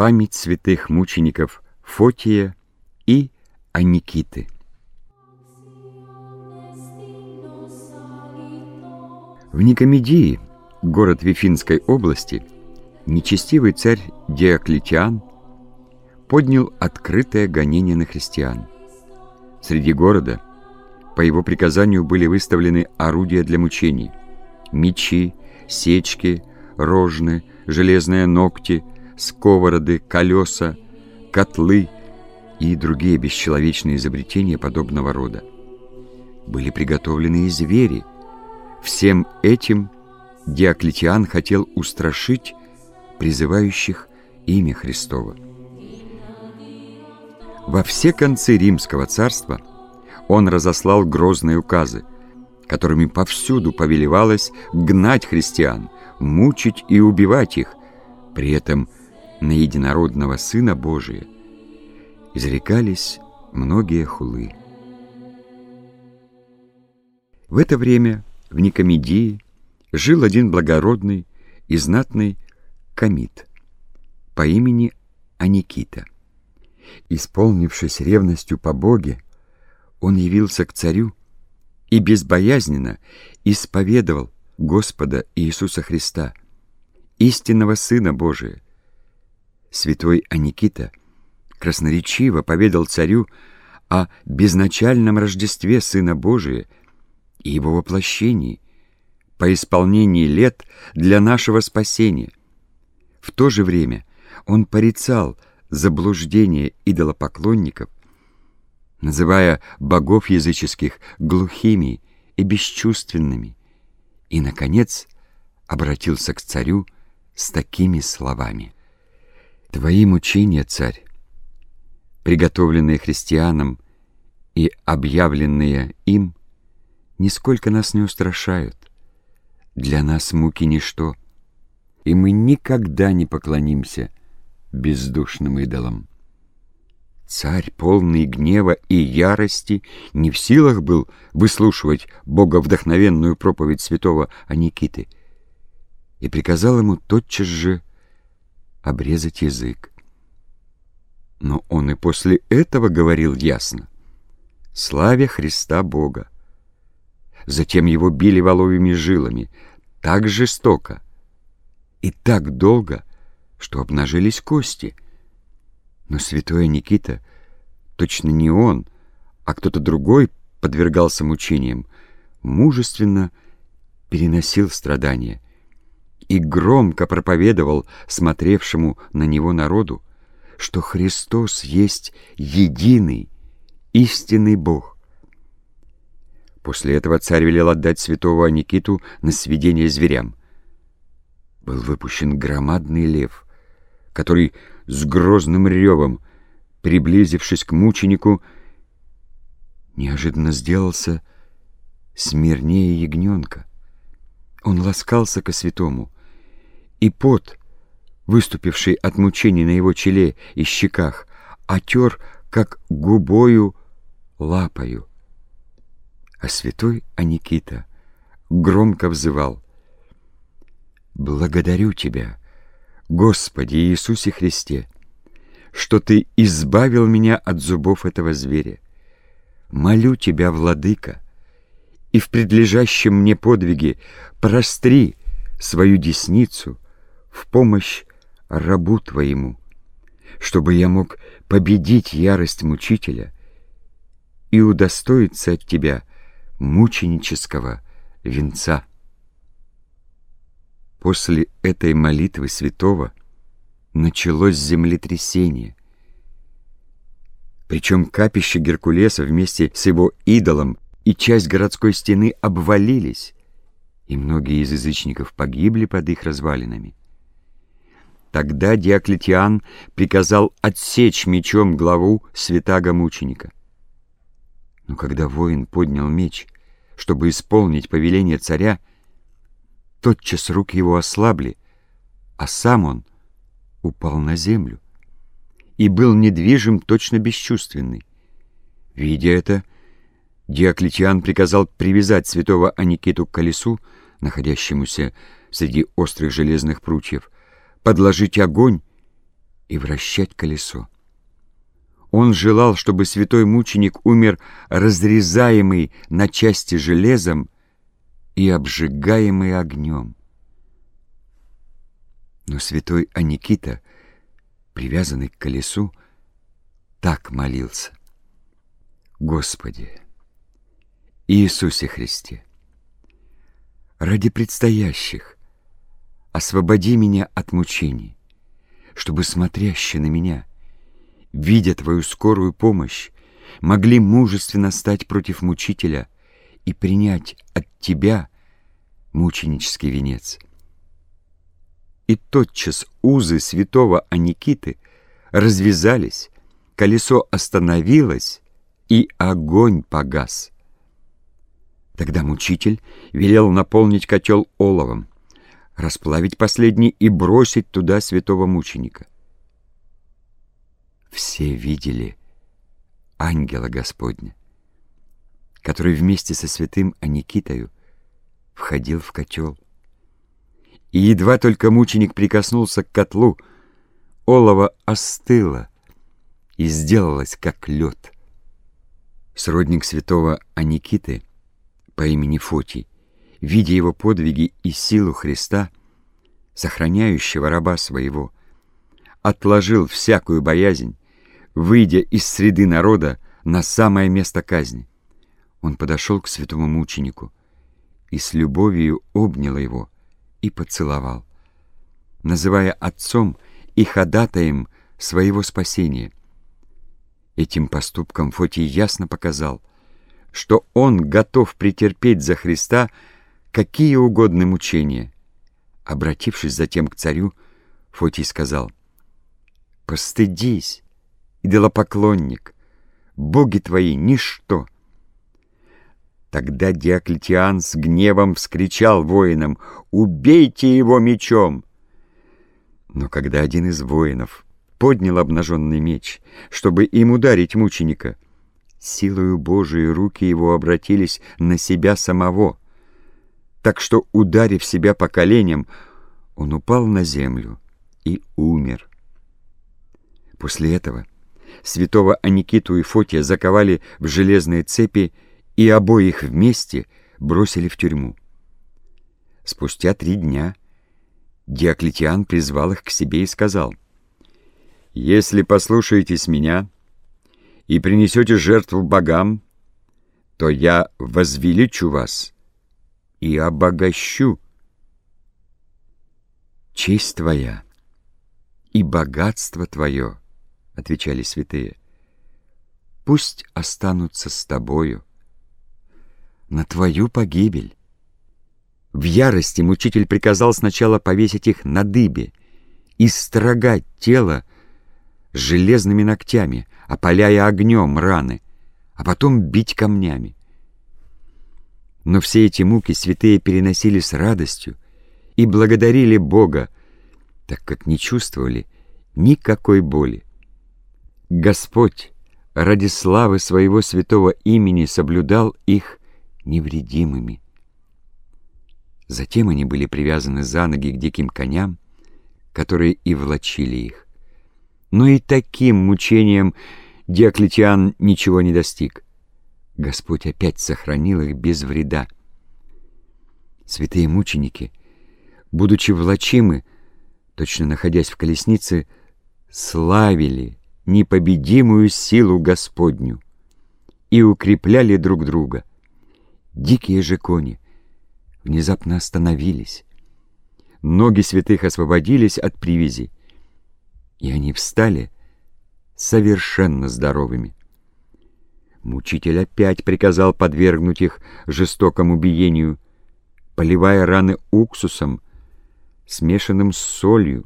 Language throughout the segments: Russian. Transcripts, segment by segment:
память святых мучеников Фотия и Аникиты. В Никомедии, город Вифинской области, нечестивый царь Диоклетиан поднял открытое гонение на христиан. Среди города по его приказанию были выставлены орудия для мучений – мечи, сечки, рожны, железные ногти, сковороды, колеса, котлы и другие бесчеловечные изобретения подобного рода. Были приготовлены и звери. Всем этим Диоклетиан хотел устрашить призывающих имя Христово. Во все концы Римского царства он разослал грозные указы, которыми повсюду повелевалось гнать христиан, мучить и убивать их, при этом на единородного Сына Божия изрекались многие хулы. В это время в Никомедии жил один благородный и знатный комит по имени Аникита. Исполнившись ревностью по Боге, он явился к царю и безбоязненно исповедовал Господа Иисуса Христа, истинного Сына Божия. Святой Аникита красноречиво поведал царю о безначальном Рождестве Сына Божия и его воплощении по исполнении лет для нашего спасения. В то же время он порицал заблуждение идолопоклонников называя богов языческих глухими и бесчувственными, и, наконец, обратился к царю с такими словами. «Твои мучения, царь, приготовленные христианам и объявленные им, нисколько нас не устрашают. Для нас муки ничто, и мы никогда не поклонимся бездушным идолам. Царь, полный гнева и ярости, не в силах был выслушивать боговдохновенную проповедь святого Аникиты и приказал ему тотчас же обрезать язык. Но он и после этого говорил ясно «Славя Христа Бога». Затем его били воловыми жилами так жестоко и так долго, что обнажились кости — но святой Никита, точно не он, а кто-то другой подвергался мучениям, мужественно переносил страдания и громко проповедовал смотревшему на него народу, что Христос есть единый, истинный Бог. После этого царь велел отдать святого Никиту на сведение зверям. Был выпущен громадный лев, который с грозным ревом, приблизившись к мученику, неожиданно сделался смирнее ягненка. Он ласкался ко святому, и пот, выступивший от мучений на его челе и щеках, отер, как губою лапою. А святой Аникита громко взывал «Благодарю тебя, Господи Иисусе Христе, что Ты избавил меня от зубов этого зверя. Молю Тебя, Владыка, и в предлежащем мне подвиге простри свою десницу в помощь рабу Твоему, чтобы я мог победить ярость мучителя и удостоиться от Тебя мученического венца. После этой молитвы святого началось землетрясение. Причем капище Геркулеса вместе с его идолом и часть городской стены обвалились, и многие из язычников погибли под их развалинами. Тогда Диоклетиан приказал отсечь мечом главу святаго-мученика. Но когда воин поднял меч, чтобы исполнить повеление царя, Тотчас руки его ослабли, а сам он упал на землю и был недвижим, точно бесчувственный. Видя это, Диоклетиан приказал привязать святого Аникиту к колесу, находящемуся среди острых железных прутьев, подложить огонь и вращать колесо. Он желал, чтобы святой мученик умер разрезаемый на части железом и обжигаемый огнем. Но святой Аникита, привязанный к колесу, так молился. Господи, Иисусе Христе, ради предстоящих, освободи меня от мучений, чтобы смотрящие на меня, видя Твою скорую помощь, могли мужественно стать против мучителя и принять от Тебя мученический венец. И тотчас узы святого Аникиты развязались, колесо остановилось, и огонь погас. Тогда мучитель велел наполнить котел оловом, расплавить последний и бросить туда святого мученика. Все видели ангела Господня, который вместе со святым Аникитою входил в котел. И едва только мученик прикоснулся к котлу, олово остыло и сделалось, как лед. Сродник святого Аникиты по имени Фотий, видя его подвиги и силу Христа, сохраняющего раба своего, отложил всякую боязнь, выйдя из среды народа на самое место казни. Он подошел к святому мученику и с любовью обнял его и поцеловал, называя отцом и ходатаем своего спасения. Этим поступком Фотий ясно показал, что он готов претерпеть за Христа какие угодно мучения. Обратившись затем к царю, Фотий сказал, «Постыдись, идолопоклонник, боги твои — ничто». Тогда Диоклетиан с гневом вскричал воинам «Убейте его мечом!» Но когда один из воинов поднял обнаженный меч, чтобы им ударить мученика, силою Божией руки его обратились на себя самого, так что, ударив себя по коленям, он упал на землю и умер. После этого святого Аникиту и Фотия заковали в железные цепи и обоих вместе бросили в тюрьму. Спустя три дня Диоклетиан призвал их к себе и сказал, «Если послушаетесь меня и принесете жертву богам, то я возвеличу вас и обогащу. Честь твоя и богатство твое, — отвечали святые, — пусть останутся с тобою на твою погибель. В ярости мучитель приказал сначала повесить их на дыбе и строгать тело железными ногтями, опаляя огнем раны, а потом бить камнями. Но все эти муки святые переносили с радостью и благодарили Бога, так как не чувствовали никакой боли. Господь ради славы своего святого имени соблюдал их невредимыми. Затем они были привязаны за ноги к диким коням, которые и влачили их. Но и таким мучением Диоклетиан ничего не достиг. Господь опять сохранил их без вреда. Святые мученики, будучи влачимы, точно находясь в колеснице, славили непобедимую силу Господню и укрепляли друг друга. Дикие же кони внезапно остановились. Ноги святых освободились от привязи, и они встали совершенно здоровыми. Мучитель опять приказал подвергнуть их жестокому биению, поливая раны уксусом, смешанным с солью.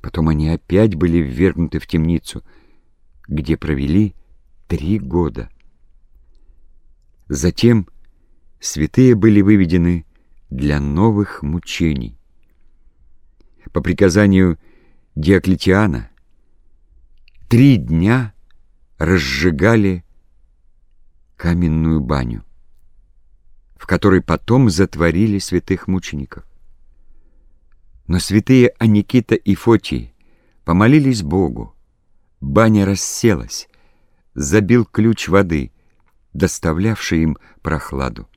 Потом они опять были ввергнуты в темницу, где провели три года. Затем святые были выведены для новых мучений. По приказанию Диоклетиана три дня разжигали каменную баню, в которой потом затворили святых мучеников. Но святые Аникита и Фотий помолились Богу. Баня расселась, забил ключ воды, доставлявший им прохладу.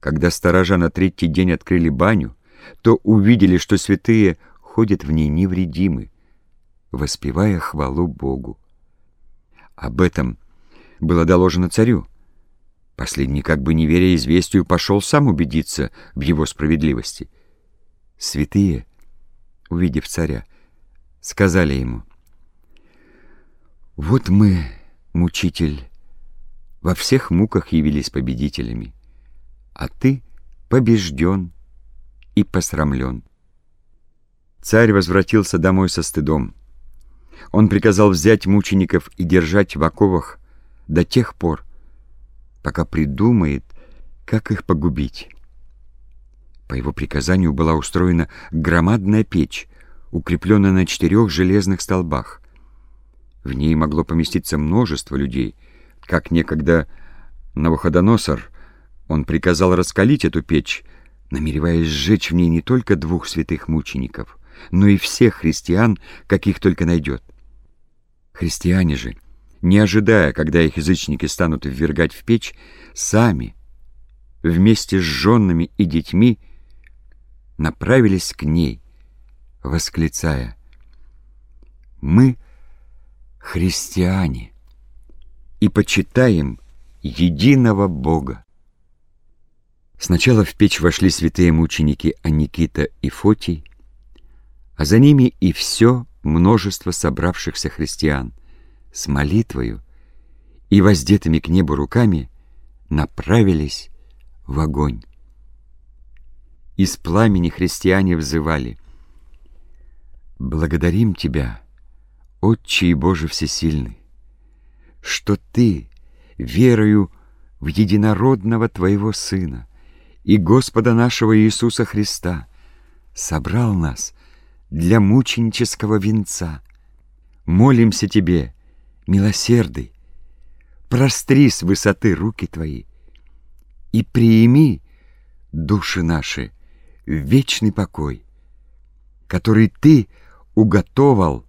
Когда сторожа на третий день открыли баню, то увидели, что святые ходят в ней невредимы, воспевая хвалу Богу. Об этом было доложено царю. Последний, как бы не веря известию, пошел сам убедиться в его справедливости. Святые, увидев царя, сказали ему, «Вот мы, мучитель, во всех муках явились победителями, а ты побежден и посрамлен». Царь возвратился домой со стыдом. Он приказал взять мучеников и держать в оковах до тех пор, пока придумает, как их погубить. По его приказанию была устроена громадная печь, укрепленная на четырех железных столбах. В ней могло поместиться множество людей. Как некогда Навуходоносор, он приказал раскалить эту печь, намереваясь сжечь в ней не только двух святых мучеников, но и всех христиан, каких только найдет. Христиане же — не ожидая, когда их язычники станут ввергать в печь, сами, вместе с женами и детьми, направились к ней, восклицая «Мы христиане и почитаем единого Бога». Сначала в печь вошли святые мученики Аникита и Фотий, а за ними и все множество собравшихся христиан — с молитвою и воздетыми к небу руками направились в огонь. Из пламени христиане взывали «Благодарим Тебя, Отче и Боже Всесильный, что Ты, верою в единородного Твоего Сына и Господа нашего Иисуса Христа, собрал нас для мученического венца. Молимся Тебе, милосердый, простри с высоты руки Твои и приими души наши вечный покой, который Ты уготовал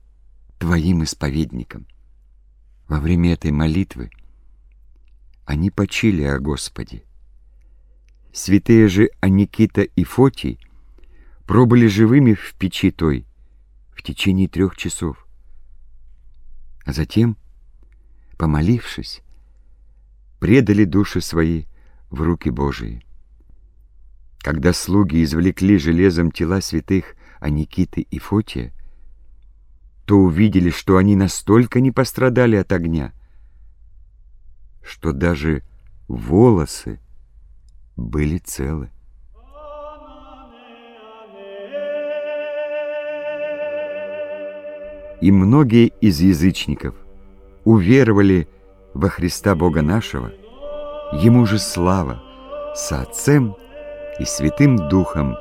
Твоим исповедникам. Во время этой молитвы они почили о Господе. Святые же Аникита и Фотий пробыли живыми в печи той в течение трех часов. А затем — помолившись, предали души свои в руки Божии. Когда слуги извлекли железом тела святых Аникиты и Фотия, то увидели, что они настолько не пострадали от огня, что даже волосы были целы. И многие из язычников – уверовали во Христа Бога нашего, Ему же слава со Отцем и Святым Духом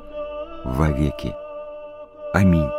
вовеки. Аминь.